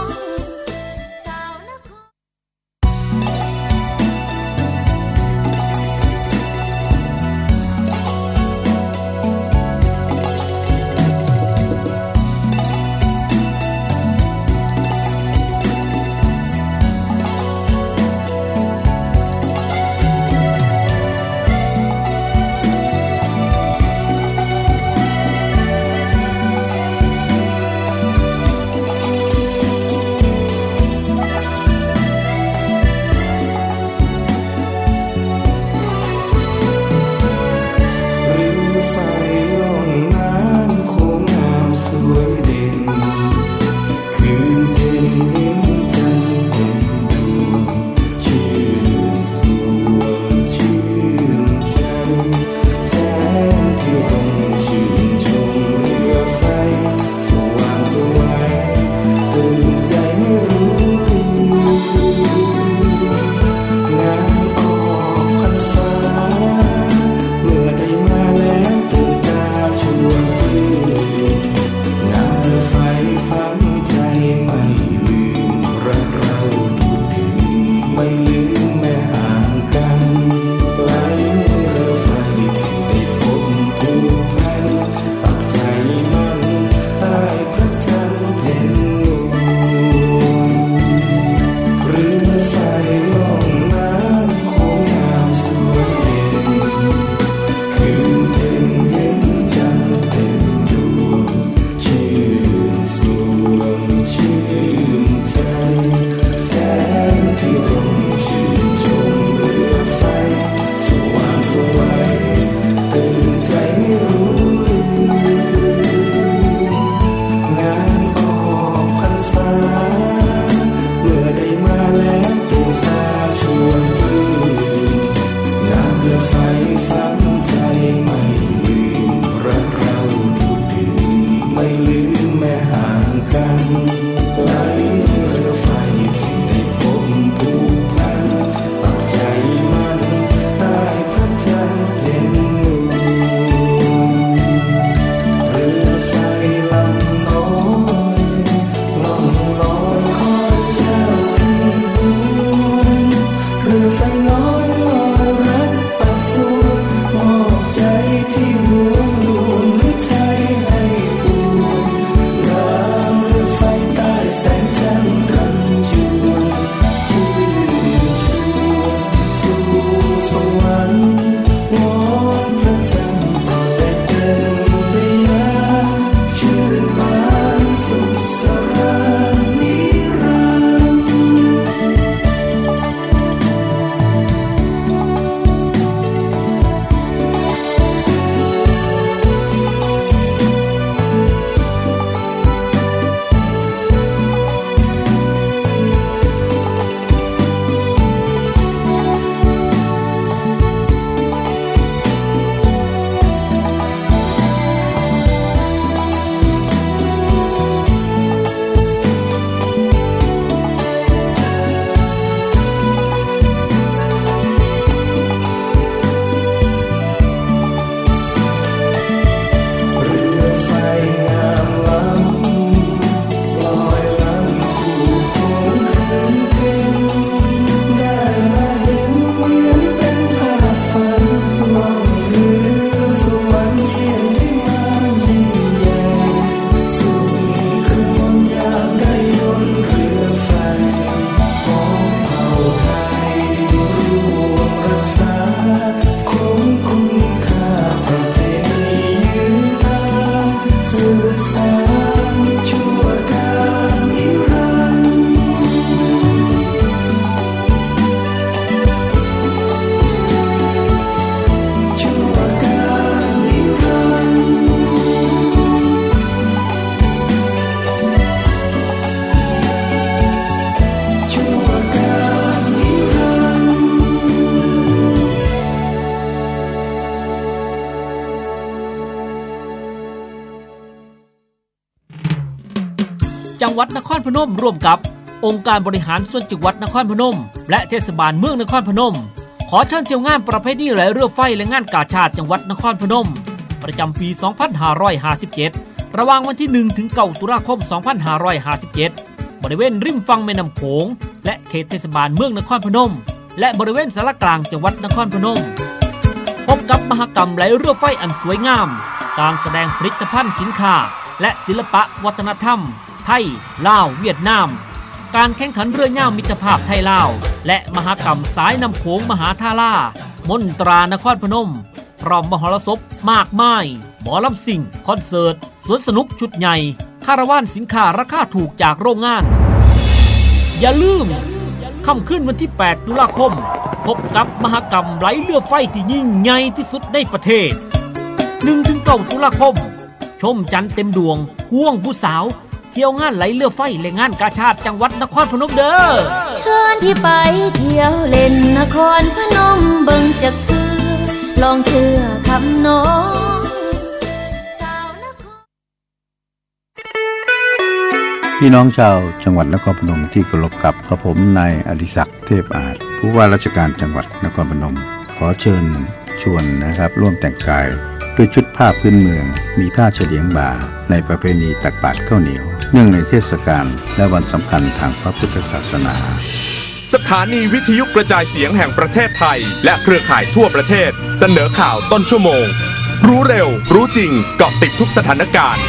Speaker 6: พนมร่วมกับองค์การบริหารส่วนจังหวัดนครพนม และเทศบาลเมืองนครพนม ขอเชิญเที่ยวงานประเพณีไหลเรือไฟและงานกาชาติจังหวัดนครพนม ประจำปี 2557 ระหว่างวันที่ 1 ถึง 9 ตุลาคม 2557 บริเวณริมฝั่งแม่น้ำโขง และเขตเทศบาลเมืองนครพนม และบริเวณสารกลางจังหวัดนครพนม พบกับมหกรรมไหลเรือไฟอันสวยงาม การแสดงผลิตภัณฑ์สินค้า และศิลปะวัฒนธรรม ไทยลาวเวียดนาม การแข่งขันเรือย่ามิตรภาพไทยลาว และมหกรรมสายนำโขงมหาธารามนตรานครพนม พร้อมมหรสพมากมาย หมอลำสิ่ง คอนเสิร์ตสวนสนุกชุดใหญ่คาราวานสินค้าราคาถูกจากโรงงาน อย่าลืมค่ำขึ้นวันที่ 8 ตุลาคม พบกับมหกรรมไหลเรือไฟที่ยิ่งใหญ่ที่สุดในประเทศ1-9ตุลาคม ชมจันทร์เต็มดวงห่วงผู้สาว เที่ยวงานไหลเรือไฟและงานกาชาติจังหวัดนครพนมเด้อ
Speaker 10: เชิญที่ไปเที่ยวเล่นนครพนมเบิ่งจากเธอลองเชื่อคำน้อง
Speaker 4: พี่น้องชาวจังหวัดนครพนมที่เคารพครับกับผมนายอดิศักดิ์เทพอาจผู้ว่าราชการจังหวัดนครพนม ขอเชิญชวนนะครับ ร่วมแต่งกาย ด้วยชุดผ้าพื้นเมือง มีผ้าเฉลียงบ่า ในประเพณีตักบาตรข้าวเหนียว เนื่องในเทศกาลและวันสำคัญทางพระพุทธศาสนา
Speaker 11: สถานีวิทยุกระจายเสียงแห่งประเทศไทย และเครือข่ายทั่วประเทศ เสนอข่าวต้นชั่วโมง รู้เร็ว รู้จริงเกาะติดทุกสถานการณ์